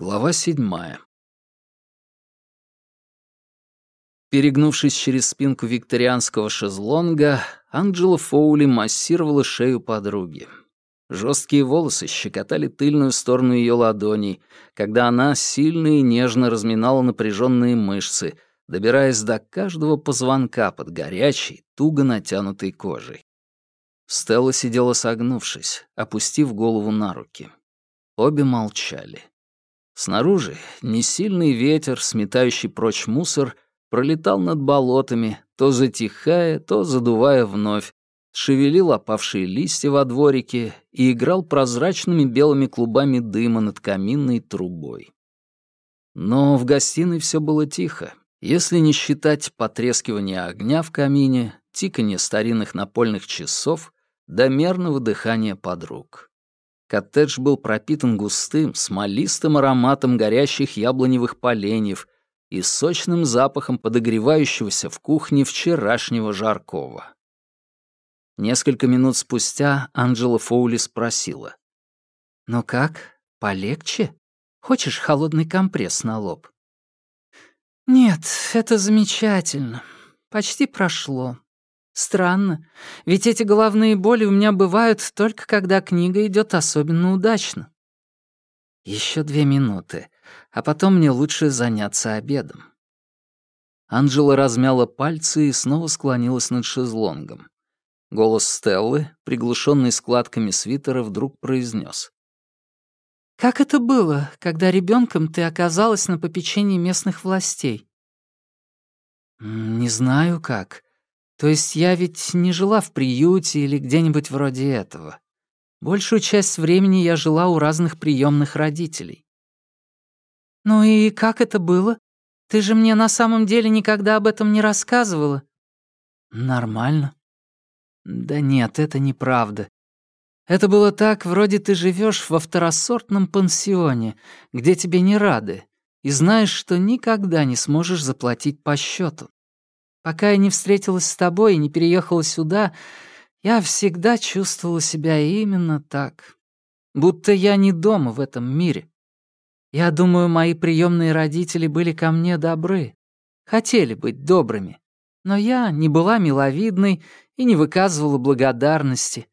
Глава седьмая. Перегнувшись через спинку викторианского шезлонга, Анджела Фоули массировала шею подруги. Жесткие волосы щекотали тыльную сторону ее ладоней, когда она сильно и нежно разминала напряженные мышцы, добираясь до каждого позвонка под горячей, туго натянутой кожей. Стелла сидела согнувшись, опустив голову на руки. Обе молчали. Снаружи несильный ветер, сметающий прочь мусор, пролетал над болотами, то затихая, то задувая вновь, шевелил опавшие листья во дворике и играл прозрачными белыми клубами дыма над каминной трубой. Но в гостиной все было тихо, если не считать потрескивания огня в камине, тиканье старинных напольных часов до мерного дыхания подруг. Коттедж был пропитан густым, смолистым ароматом горящих яблоневых поленьев и сочным запахом подогревающегося в кухне вчерашнего жаркого. Несколько минут спустя Анджела Фоули спросила. «Ну как, полегче? Хочешь холодный компресс на лоб?» «Нет, это замечательно. Почти прошло. Странно, ведь эти головные боли у меня бывают только когда книга идет особенно удачно. Еще две минуты, а потом мне лучше заняться обедом. Анжела размяла пальцы и снова склонилась над шезлонгом. Голос Стеллы, приглушенный складками свитера, вдруг произнес: «Как это было, когда ребенком ты оказалась на попечении местных властей?» «Не знаю как. То есть я ведь не жила в приюте или где-нибудь вроде этого. Большую часть времени я жила у разных приемных родителей. Ну и как это было? Ты же мне на самом деле никогда об этом не рассказывала. Нормально. Да нет, это неправда. Это было так, вроде ты живешь во второсортном пансионе, где тебе не рады, и знаешь, что никогда не сможешь заплатить по счету. Пока я не встретилась с тобой и не переехала сюда, я всегда чувствовала себя именно так. Будто я не дома в этом мире. Я думаю, мои приемные родители были ко мне добры, хотели быть добрыми. Но я не была миловидной и не выказывала благодарности.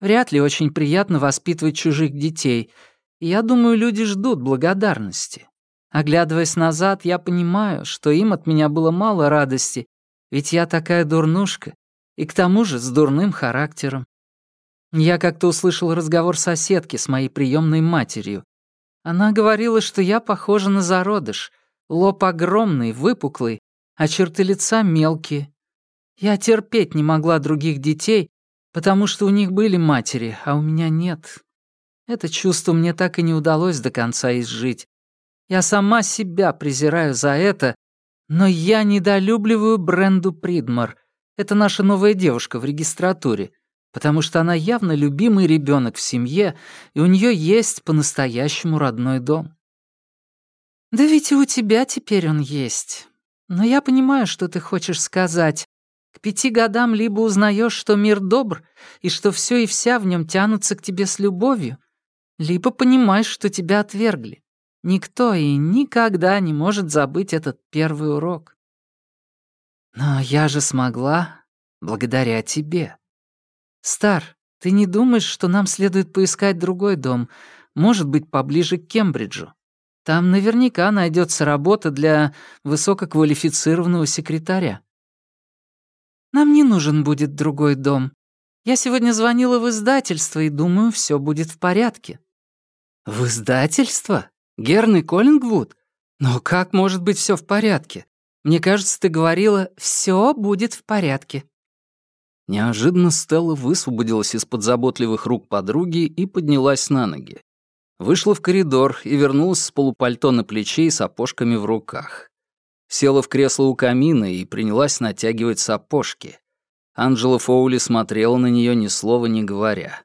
Вряд ли очень приятно воспитывать чужих детей, и я думаю, люди ждут благодарности. Оглядываясь назад, я понимаю, что им от меня было мало радости, ведь я такая дурнушка, и к тому же с дурным характером. Я как-то услышал разговор соседки с моей приемной матерью. Она говорила, что я похожа на зародыш, лоб огромный, выпуклый, а черты лица мелкие. Я терпеть не могла других детей, потому что у них были матери, а у меня нет. Это чувство мне так и не удалось до конца изжить. Я сама себя презираю за это но я недолюбливаю Бренду Придмар. Это наша новая девушка в регистратуре, потому что она явно любимый ребенок в семье, и у нее есть по-настоящему родной дом. Да ведь и у тебя теперь он есть. Но я понимаю, что ты хочешь сказать. К пяти годам либо узнаешь, что мир добр, и что все и вся в нем тянутся к тебе с любовью, либо понимаешь, что тебя отвергли. Никто и никогда не может забыть этот первый урок. Но я же смогла благодаря тебе. Стар, ты не думаешь, что нам следует поискать другой дом, может быть, поближе к Кембриджу? Там наверняка найдется работа для высококвалифицированного секретаря. Нам не нужен будет другой дом. Я сегодня звонила в издательство и думаю, все будет в порядке. В издательство? Герный Коллингвуд? Но как может быть все в порядке? Мне кажется, ты говорила, все будет в порядке. Неожиданно Стелла высвободилась из-под заботливых рук подруги и поднялась на ноги. Вышла в коридор и вернулась с полупальто на плече и сапожками в руках. Села в кресло у камина и принялась натягивать сапожки. Анджела Фоули смотрела на нее ни слова не говоря.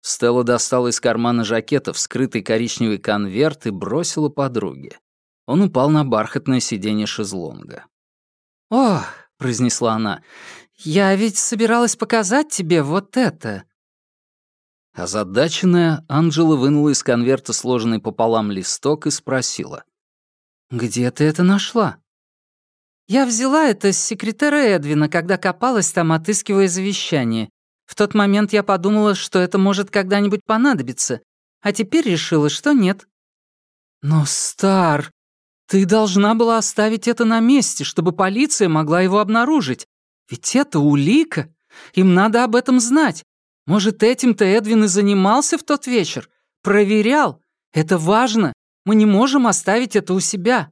Стелла достала из кармана жакета вскрытый коричневый конверт и бросила подруге. Он упал на бархатное сиденье шезлонга. «О!» — произнесла она. «Я ведь собиралась показать тебе вот это». Озадаченная, Анджела вынула из конверта сложенный пополам листок и спросила. «Где ты это нашла?» «Я взяла это с секретаря Эдвина, когда копалась там, отыскивая завещание. В тот момент я подумала, что это может когда-нибудь понадобиться, а теперь решила, что нет». «Но, Стар, ты должна была оставить это на месте, чтобы полиция могла его обнаружить. Ведь это улика. Им надо об этом знать. Может, этим-то Эдвин и занимался в тот вечер? Проверял? Это важно. Мы не можем оставить это у себя.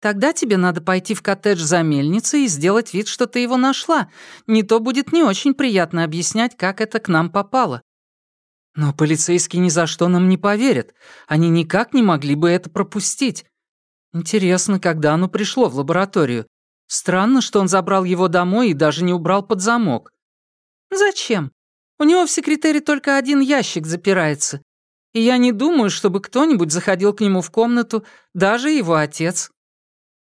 Тогда тебе надо пойти в коттедж за мельницей и сделать вид, что ты его нашла. Не то будет не очень приятно объяснять, как это к нам попало. Но полицейские ни за что нам не поверят. Они никак не могли бы это пропустить. Интересно, когда оно пришло в лабораторию. Странно, что он забрал его домой и даже не убрал под замок. Зачем? У него в секретаре только один ящик запирается. И я не думаю, чтобы кто-нибудь заходил к нему в комнату, даже его отец.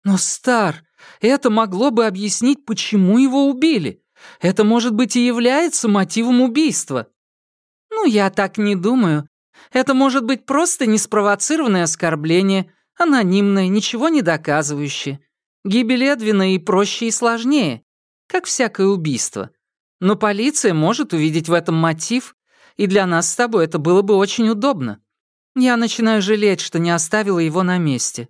Но, Стар, это могло бы объяснить, почему его убили. Это, может быть, и является мотивом убийства. Ну, я так не думаю. Это может быть просто неспровоцированное оскорбление, анонимное, ничего не доказывающее. Гибель Эдвина и проще, и сложнее, как всякое убийство. Но полиция может увидеть в этом мотив, и для нас с тобой это было бы очень удобно. Я начинаю жалеть, что не оставила его на месте».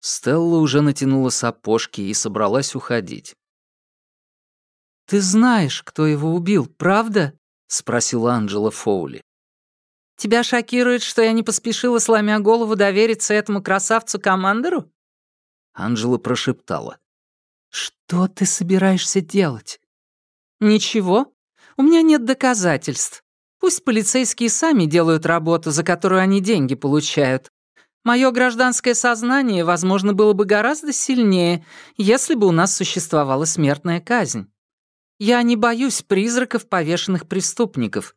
Стелла уже натянула сапожки и собралась уходить. «Ты знаешь, кто его убил, правда?» — спросила Анджела Фоули. «Тебя шокирует, что я не поспешила, сломя голову, довериться этому красавцу-командору?» Анджела прошептала. «Что ты собираешься делать?» «Ничего. У меня нет доказательств. Пусть полицейские сами делают работу, за которую они деньги получают. Мое гражданское сознание, возможно, было бы гораздо сильнее, если бы у нас существовала смертная казнь. Я не боюсь призраков повешенных преступников.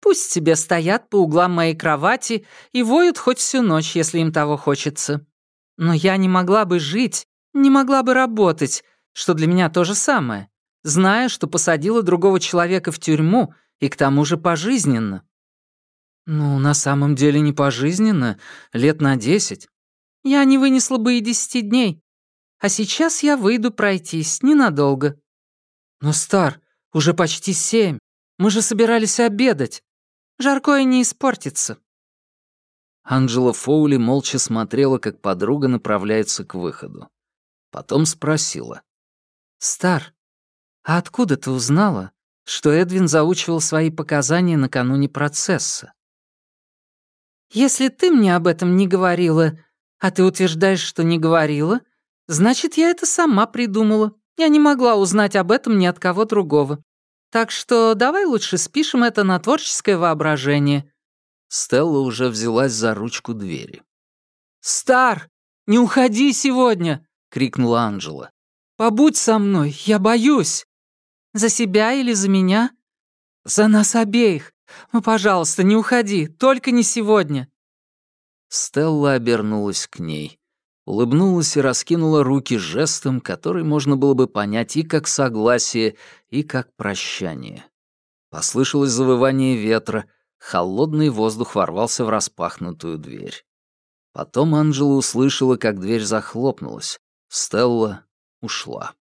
Пусть себе стоят по углам моей кровати и воют хоть всю ночь, если им того хочется. Но я не могла бы жить, не могла бы работать, что для меня то же самое зная, что посадила другого человека в тюрьму и к тому же пожизненно. Ну, на самом деле не пожизненно, лет на десять. Я не вынесла бы и десяти дней. А сейчас я выйду пройтись ненадолго. Но, Стар, уже почти семь. Мы же собирались обедать. Жаркое не испортится. Анджела Фоули молча смотрела, как подруга направляется к выходу. Потом спросила. «Стар, «А откуда ты узнала, что Эдвин заучивал свои показания накануне процесса?» «Если ты мне об этом не говорила, а ты утверждаешь, что не говорила, значит, я это сама придумала. Я не могла узнать об этом ни от кого другого. Так что давай лучше спишем это на творческое воображение». Стелла уже взялась за ручку двери. «Стар, не уходи сегодня!» — крикнула Анжела. «Побудь со мной, я боюсь!» За себя или за меня? За нас обеих. Ну, пожалуйста, не уходи, только не сегодня. Стелла обернулась к ней, улыбнулась и раскинула руки жестом, который можно было бы понять и как согласие, и как прощание. Послышалось завывание ветра, холодный воздух ворвался в распахнутую дверь. Потом Анджела услышала, как дверь захлопнулась. Стелла ушла.